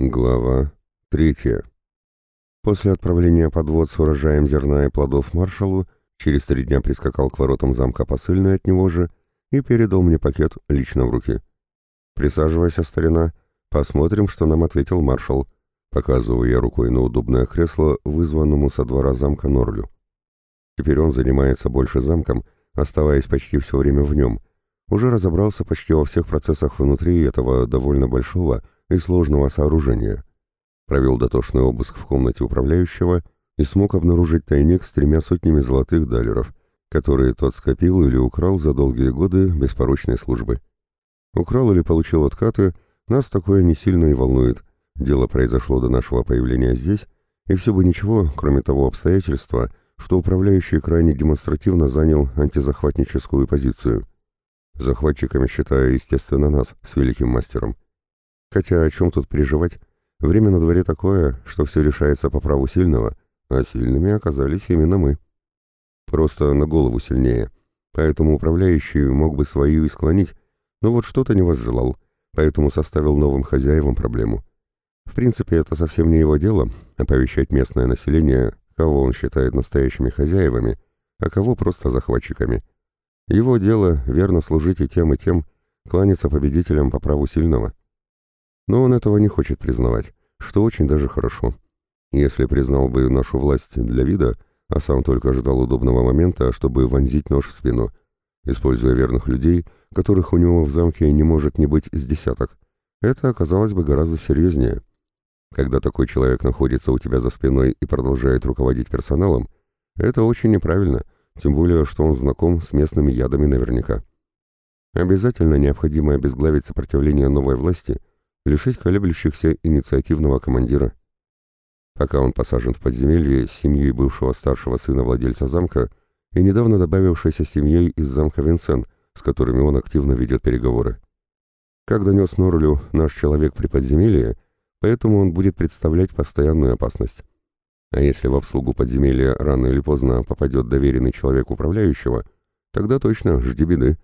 Глава третья. После отправления подвод с урожаем зерна и плодов маршалу, через три дня прискакал к воротам замка посыльный от него же и передал мне пакет лично в руки. «Присаживайся, старина, посмотрим, что нам ответил маршал», показывая рукой на удобное кресло, вызванному со двора замка Норлю. Теперь он занимается больше замком, оставаясь почти все время в нем, уже разобрался почти во всех процессах внутри этого довольно большого, и сложного сооружения. Провел дотошный обыск в комнате управляющего и смог обнаружить тайник с тремя сотнями золотых далеров, которые тот скопил или украл за долгие годы беспорочной службы. Украл или получил откаты, нас такое не сильно и волнует. Дело произошло до нашего появления здесь, и все бы ничего, кроме того обстоятельства, что управляющий крайне демонстративно занял антизахватническую позицию. Захватчиками считая, естественно, нас с великим мастером. Хотя о чем тут переживать? Время на дворе такое, что все решается по праву сильного, а сильными оказались именно мы. Просто на голову сильнее. Поэтому управляющий мог бы свою и склонить, но вот что-то не возжелал, поэтому составил новым хозяевам проблему. В принципе, это совсем не его дело — оповещать местное население, кого он считает настоящими хозяевами, а кого просто захватчиками. Его дело — верно служить и тем, и тем, кланяться победителям по праву сильного. Но он этого не хочет признавать, что очень даже хорошо. Если признал бы нашу власть для вида, а сам только ждал удобного момента, чтобы вонзить нож в спину, используя верных людей, которых у него в замке не может не быть с десяток, это оказалось бы гораздо серьезнее. Когда такой человек находится у тебя за спиной и продолжает руководить персоналом, это очень неправильно, тем более, что он знаком с местными ядами наверняка. Обязательно необходимо обезглавить сопротивление новой власти лишить колеблющихся инициативного командира. Пока он посажен в подземелье с семьей бывшего старшего сына владельца замка и недавно добавившейся семьей из замка Винсен, с которыми он активно ведет переговоры. Как донес Норлю наш человек при подземелье, поэтому он будет представлять постоянную опасность. А если в обслугу подземелья рано или поздно попадет доверенный человек управляющего, тогда точно жди беды.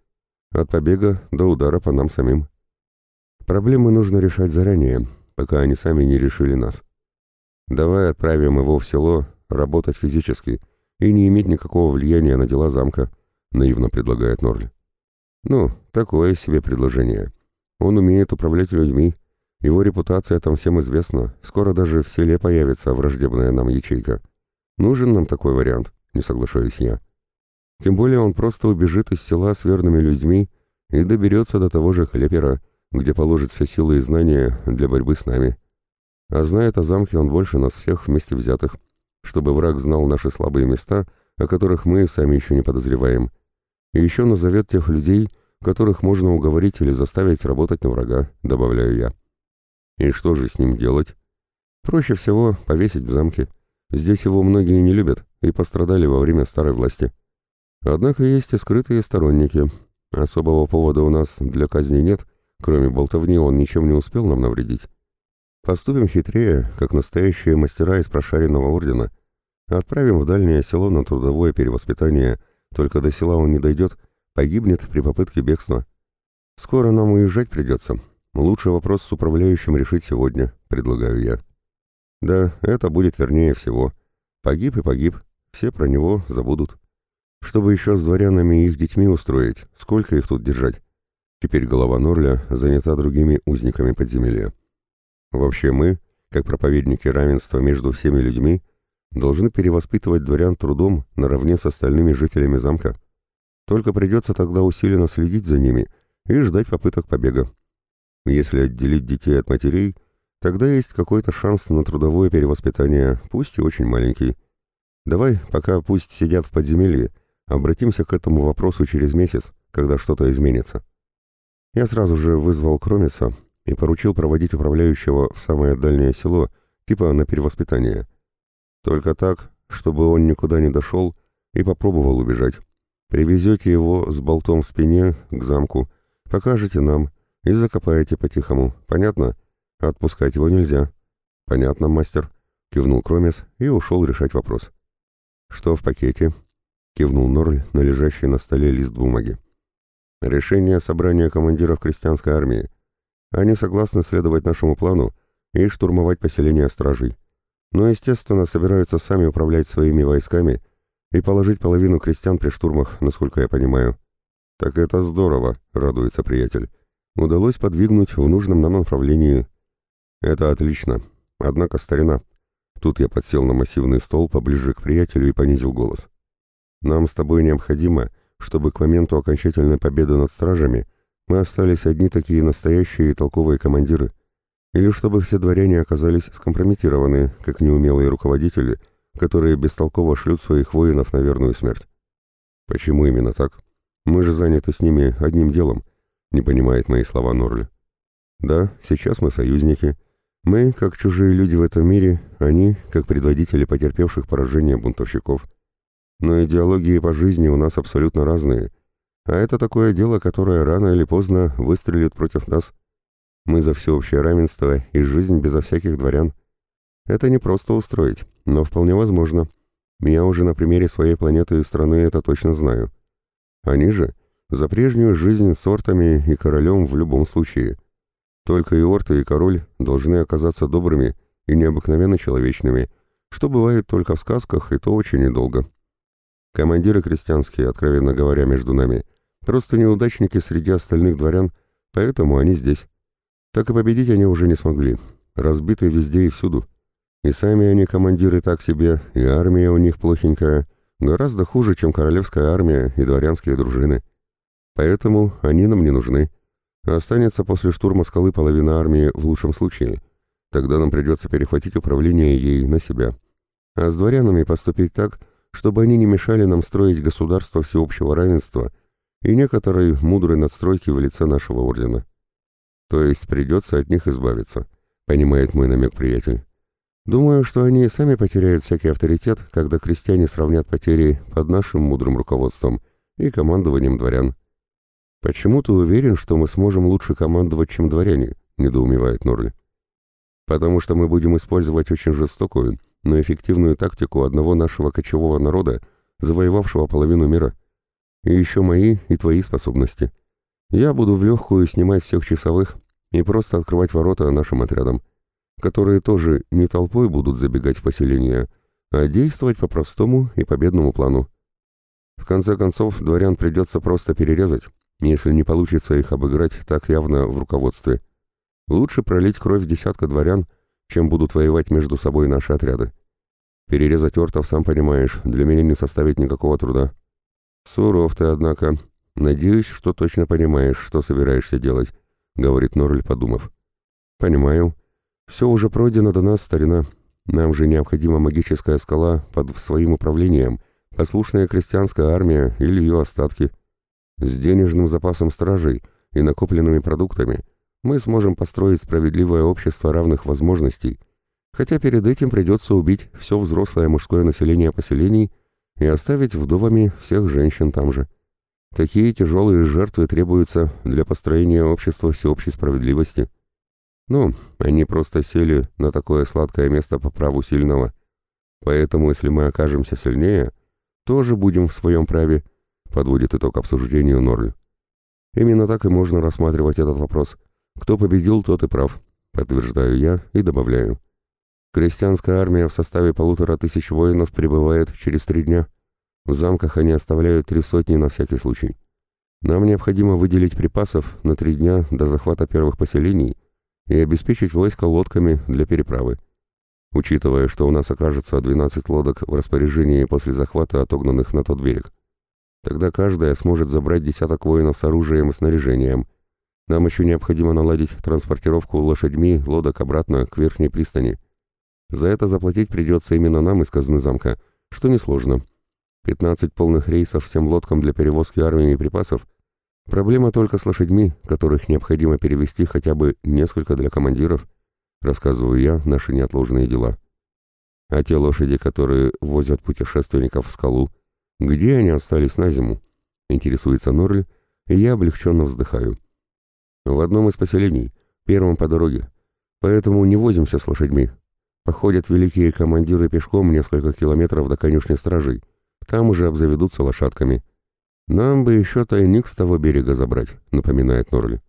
От побега до удара по нам самим. Проблемы нужно решать заранее, пока они сами не решили нас. Давай отправим его в село работать физически и не иметь никакого влияния на дела замка, наивно предлагает Норль. Ну, такое себе предложение. Он умеет управлять людьми, его репутация там всем известна, скоро даже в селе появится враждебная нам ячейка. Нужен нам такой вариант, не соглашаюсь я. Тем более он просто убежит из села с верными людьми и доберется до того же Хлепера, где положит все силы и знания для борьбы с нами. А знает о замке он больше нас всех вместе взятых, чтобы враг знал наши слабые места, о которых мы сами еще не подозреваем. И еще назовет тех людей, которых можно уговорить или заставить работать на врага, добавляю я. И что же с ним делать? Проще всего повесить в замке. Здесь его многие не любят и пострадали во время старой власти. Однако есть и скрытые сторонники. Особого повода у нас для казни нет — Кроме болтовни он ничем не успел нам навредить. Поступим хитрее, как настоящие мастера из прошаренного ордена. Отправим в дальнее село на трудовое перевоспитание, только до села он не дойдет, погибнет при попытке бегства. Скоро нам уезжать придется. Лучше вопрос с управляющим решить сегодня, предлагаю я. Да, это будет вернее всего. Погиб и погиб, все про него забудут. Чтобы еще с дворянами и их детьми устроить, сколько их тут держать? Теперь голова Норля занята другими узниками подземелья. Вообще мы, как проповедники равенства между всеми людьми, должны перевоспитывать дворян трудом наравне с остальными жителями замка. Только придется тогда усиленно следить за ними и ждать попыток побега. Если отделить детей от матерей, тогда есть какой-то шанс на трудовое перевоспитание, пусть и очень маленький. Давай, пока пусть сидят в подземелье, обратимся к этому вопросу через месяц, когда что-то изменится. Я сразу же вызвал Кромиса и поручил проводить управляющего в самое дальнее село, типа на перевоспитание. Только так, чтобы он никуда не дошел и попробовал убежать. Привезете его с болтом в спине к замку, покажете нам и закопаете по-тихому. Понятно? Отпускать его нельзя. Понятно, мастер. Кивнул Кромис и ушел решать вопрос. Что в пакете? Кивнул Норль на лежащий на столе лист бумаги. Решение собрания командиров крестьянской армии. Они согласны следовать нашему плану и штурмовать поселение стражей. Но, естественно, собираются сами управлять своими войсками и положить половину крестьян при штурмах, насколько я понимаю. «Так это здорово», — радуется приятель. «Удалось подвигнуть в нужном нам направлении». «Это отлично. Однако, старина...» Тут я подсел на массивный стол поближе к приятелю и понизил голос. «Нам с тобой необходимо, чтобы к моменту окончательной победы над стражами мы остались одни такие настоящие и толковые командиры, или чтобы все дворяне оказались скомпрометированы, как неумелые руководители, которые бестолково шлют своих воинов на верную смерть. Почему именно так? Мы же заняты с ними одним делом, не понимает мои слова Норли. Да, сейчас мы союзники. Мы, как чужие люди в этом мире, они, как предводители потерпевших поражение бунтовщиков. Но идеологии по жизни у нас абсолютно разные — а это такое дело, которое рано или поздно выстрелит против нас. Мы за всеобщее равенство и жизнь безо всяких дворян. Это не просто устроить, но вполне возможно. Я уже на примере своей планеты и страны это точно знаю. Они же за прежнюю жизнь с ортами и королем в любом случае. Только и орты, и король должны оказаться добрыми и необыкновенно человечными, что бывает только в сказках, и то очень недолго. Командиры крестьянские, откровенно говоря, между нами, Просто неудачники среди остальных дворян, поэтому они здесь. Так и победить они уже не смогли. Разбиты везде и всюду. И сами они командиры так себе, и армия у них плохенькая, гораздо хуже, чем королевская армия и дворянские дружины. Поэтому они нам не нужны. Останется после штурма скалы половина армии в лучшем случае. Тогда нам придется перехватить управление ей на себя. А с дворянами поступить так, чтобы они не мешали нам строить государство всеобщего равенства – и некоторой мудрой надстройки в лице нашего ордена. То есть придется от них избавиться, понимает мой намек приятель. Думаю, что они сами потеряют всякий авторитет, когда крестьяне сравнят потери под нашим мудрым руководством и командованием дворян. «Почему ты уверен, что мы сможем лучше командовать, чем дворяне?» — недоумевает Норли. «Потому что мы будем использовать очень жестокую, но эффективную тактику одного нашего кочевого народа, завоевавшего половину мира. И еще мои и твои способности. Я буду в легкую снимать всех часовых и просто открывать ворота нашим отрядам, которые тоже не толпой будут забегать в поселение, а действовать по простому и победному плану. В конце концов, дворян придется просто перерезать, если не получится их обыграть так явно в руководстве. Лучше пролить кровь десятка дворян, чем будут воевать между собой наши отряды. Перерезать ортов, сам понимаешь, для меня не составит никакого труда. «Суров ты, однако. Надеюсь, что точно понимаешь, что собираешься делать», — говорит Норль, подумав. «Понимаю. Все уже пройдено до нас, старина. Нам же необходима магическая скала под своим управлением, послушная крестьянская армия или ее остатки. С денежным запасом стражей и накопленными продуктами мы сможем построить справедливое общество равных возможностей, хотя перед этим придется убить все взрослое мужское население поселений — и оставить вдовами всех женщин там же. Такие тяжелые жертвы требуются для построения общества всеобщей справедливости. Ну, они просто сели на такое сладкое место по праву сильного. Поэтому, если мы окажемся сильнее, тоже будем в своем праве, подводит итог обсуждению Норль. Именно так и можно рассматривать этот вопрос. Кто победил, тот и прав, подтверждаю я и добавляю. Крестьянская армия в составе полутора тысяч воинов прибывает через три дня. В замках они оставляют три сотни на всякий случай. Нам необходимо выделить припасов на три дня до захвата первых поселений и обеспечить войско лодками для переправы. Учитывая, что у нас окажется 12 лодок в распоряжении после захвата отогнанных на тот берег. Тогда каждая сможет забрать десяток воинов с оружием и снаряжением. Нам еще необходимо наладить транспортировку лошадьми лодок обратно к верхней пристани – за это заплатить придется именно нам из казны замка, что несложно. 15 полных рейсов всем лодкам для перевозки армии и припасов. Проблема только с лошадьми, которых необходимо перевести хотя бы несколько для командиров. Рассказываю я наши неотложные дела. А те лошади, которые возят путешественников в скалу, где они остались на зиму? Интересуется Норль, и я облегченно вздыхаю. В одном из поселений, первом по дороге. Поэтому не возимся с лошадьми, Походят великие командиры пешком несколько километров до конюшни стражей. Там уже обзаведутся лошадками. Нам бы еще тайник с того берега забрать, напоминает Норли.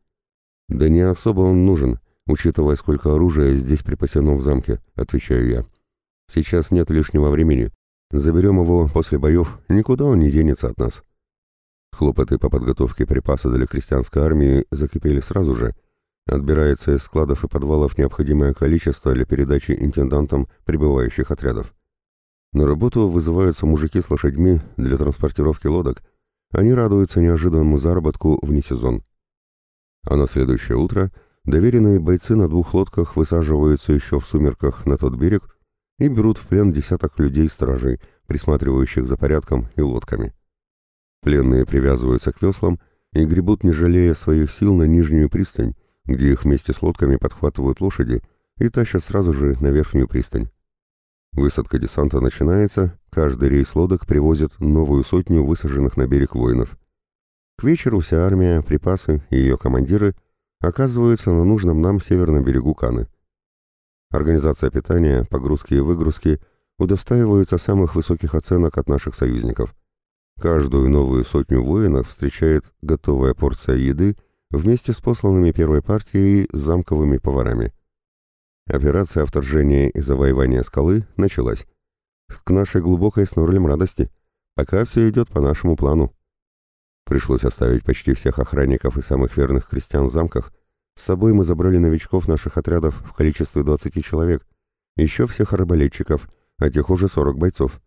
Да не особо он нужен, учитывая, сколько оружия здесь припасено в замке», — отвечаю я. «Сейчас нет лишнего времени. Заберем его после боев, никуда он не денется от нас». Хлопоты по подготовке припаса для крестьянской армии закипели сразу же. Отбирается из складов и подвалов необходимое количество для передачи интендантам прибывающих отрядов. На работу вызываются мужики с лошадьми для транспортировки лодок. Они радуются неожиданному заработку вне сезон. А на следующее утро доверенные бойцы на двух лодках высаживаются еще в сумерках на тот берег и берут в плен десяток людей-стражей, присматривающих за порядком и лодками. Пленные привязываются к веслам и гребут, не жалея своих сил, на нижнюю пристань, где их вместе с лодками подхватывают лошади и тащат сразу же на верхнюю пристань. Высадка десанта начинается, каждый рейс лодок привозит новую сотню высаженных на берег воинов. К вечеру вся армия, припасы и ее командиры оказываются на нужном нам северном берегу Каны. Организация питания, погрузки и выгрузки удостаиваются самых высоких оценок от наших союзников. Каждую новую сотню воинов встречает готовая порция еды вместе с посланными первой партией замковыми поварами. Операция вторжения и завоевания скалы началась. К нашей глубокой снорлем радости. Пока все идет по нашему плану. Пришлось оставить почти всех охранников и самых верных крестьян в замках. С собой мы забрали новичков наших отрядов в количестве 20 человек. Еще всех арбалетчиков, а тех уже 40 бойцов.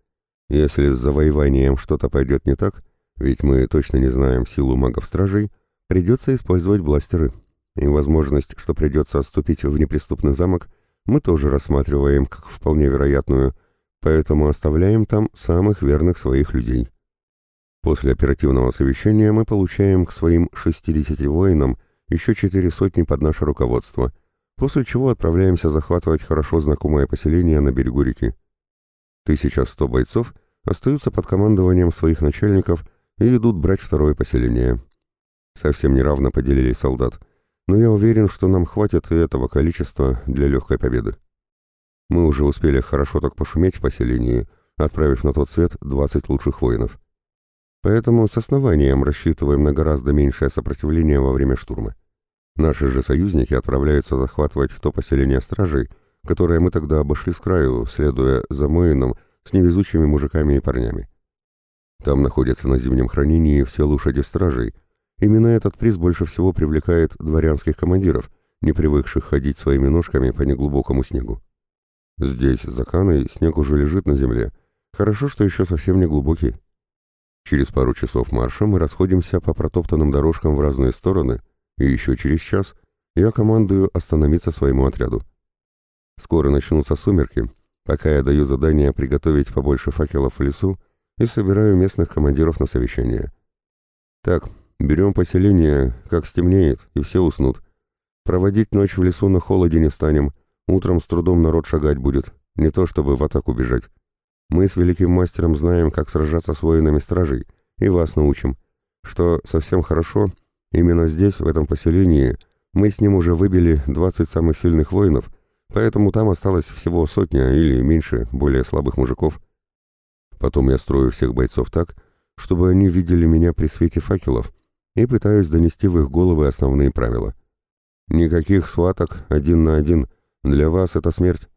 Если с завоеванием что-то пойдет не так, ведь мы точно не знаем силу магов-стражей, придется использовать бластеры. И возможность, что придется отступить в неприступный замок, мы тоже рассматриваем как вполне вероятную, поэтому оставляем там самых верных своих людей. После оперативного совещания мы получаем к своим 60 воинам еще четыре сотни под наше руководство, после чего отправляемся захватывать хорошо знакомое поселение на берегу реки. 1100 бойцов остаются под командованием своих начальников и идут брать второе поселение. Совсем неравно поделили солдат, но я уверен, что нам хватит и этого количества для легкой победы. Мы уже успели хорошо так пошуметь в поселении, отправив на тот свет 20 лучших воинов. Поэтому с основанием рассчитываем на гораздо меньшее сопротивление во время штурма. Наши же союзники отправляются захватывать то поселение стражей, которое мы тогда обошли с краю, следуя за Моином с невезучими мужиками и парнями. Там находятся на зимнем хранении все лошади стражей. Именно этот приз больше всего привлекает дворянских командиров, не привыкших ходить своими ножками по неглубокому снегу. Здесь, за Каной, снег уже лежит на земле. Хорошо, что еще совсем не глубокий. Через пару часов марша мы расходимся по протоптанным дорожкам в разные стороны, и еще через час я командую остановиться своему отряду. Скоро начнутся сумерки, пока я даю задание приготовить побольше факелов в лесу и собираю местных командиров на совещание. Так, берем поселение, как стемнеет, и все уснут. Проводить ночь в лесу на холоде не станем, утром с трудом народ шагать будет, не то чтобы в атаку бежать. Мы с великим мастером знаем, как сражаться с воинами стражей, и вас научим. Что совсем хорошо, именно здесь, в этом поселении, мы с ним уже выбили 20 самых сильных воинов, поэтому там осталось всего сотня или меньше более слабых мужиков. Потом я строю всех бойцов так, чтобы они видели меня при свете факелов, и пытаюсь донести в их головы основные правила. Никаких сваток один на один, для вас это смерть.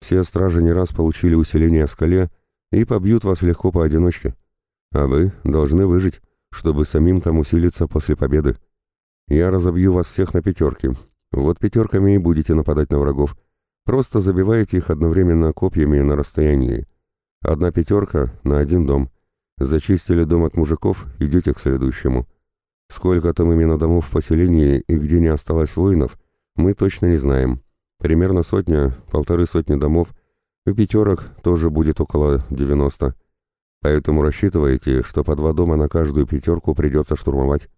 Все стражи не раз получили усиление в скале и побьют вас легко поодиночке. А вы должны выжить, чтобы самим там усилиться после победы. Я разобью вас всех на пятерки. Вот пятерками и будете нападать на врагов. Просто забивайте их одновременно копьями на расстоянии. Одна пятерка на один дом. Зачистили дом от мужиков, идете к следующему. Сколько там именно домов в поселении и где не осталось воинов, мы точно не знаем. Примерно сотня, полторы сотни домов – и пятерок тоже будет около 90. Поэтому рассчитывайте, что по два дома на каждую пятерку придется штурмовать.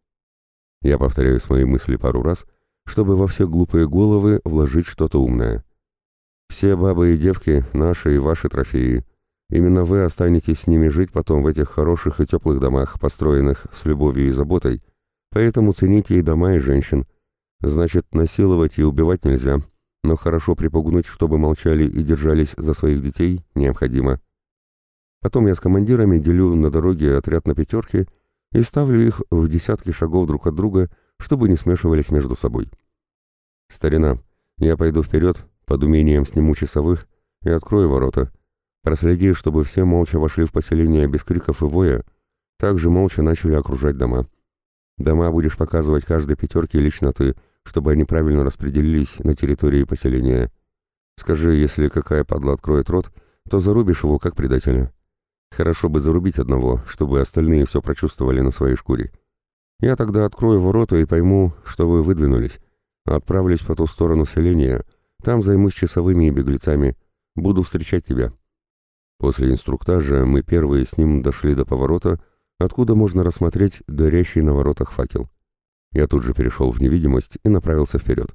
Я повторяю свои мысли пару раз, чтобы во все глупые головы вложить что-то умное. Все бабы и девки — наши и ваши трофеи. Именно вы останетесь с ними жить потом в этих хороших и теплых домах, построенных с любовью и заботой, поэтому цените и дома, и женщин. Значит, насиловать и убивать нельзя, но хорошо припугнуть, чтобы молчали и держались за своих детей, необходимо. Потом я с командирами делю на дороге отряд на пятерки и ставлю их в десятки шагов друг от друга, чтобы не смешивались между собой. «Старина, Я пойду вперед, под умением сниму часовых и открою ворота. Проследи, чтобы все молча вошли в поселение без криков и воя, также молча начали окружать дома. Дома будешь показывать каждой пятерке лично ты, чтобы они правильно распределились на территории поселения. Скажи, если какая падла откроет рот, то зарубишь его как предателя. Хорошо бы зарубить одного, чтобы остальные все прочувствовали на своей шкуре. Я тогда открою ворота и пойму, что вы выдвинулись. Отправлюсь по ту сторону селения, там займусь часовыми и беглецами. Буду встречать тебя. После инструктажа мы первые с ним дошли до поворота, откуда можно рассмотреть горящий на воротах факел. Я тут же перешел в невидимость и направился вперед.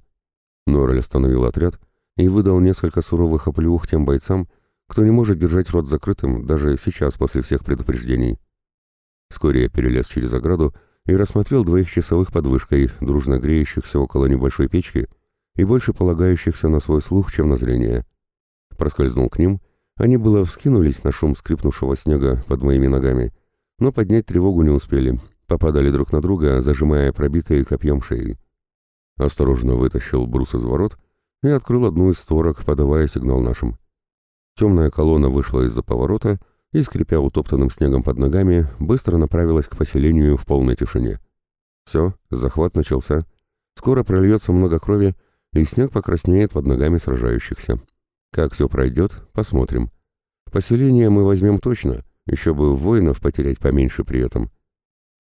Норрель остановил отряд и выдал несколько суровых оплеух тем бойцам, кто не может держать рот закрытым даже сейчас после всех предупреждений. Вскоре я перелез через ограду и рассмотрел двоих часовых под вышкой, дружно греющихся около небольшой печки и больше полагающихся на свой слух, чем на зрение. Проскользнул к ним, они было вскинулись на шум скрипнувшего снега под моими ногами, но поднять тревогу не успели, попадали друг на друга, зажимая пробитые копьем шеи. Осторожно вытащил брус из ворот и открыл одну из створок, подавая сигнал нашим. Темная колонна вышла из-за поворота и, скрипя утоптанным снегом под ногами, быстро направилась к поселению в полной тишине. Все, захват начался. Скоро прольется много крови, и снег покраснеет под ногами сражающихся. Как все пройдет, посмотрим. Поселение мы возьмем точно, еще бы воинов потерять поменьше при этом.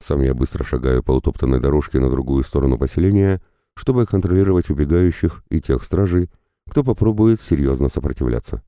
Сам я быстро шагаю по утоптанной дорожке на другую сторону поселения, чтобы контролировать убегающих и тех стражей, кто попробует серьезно сопротивляться.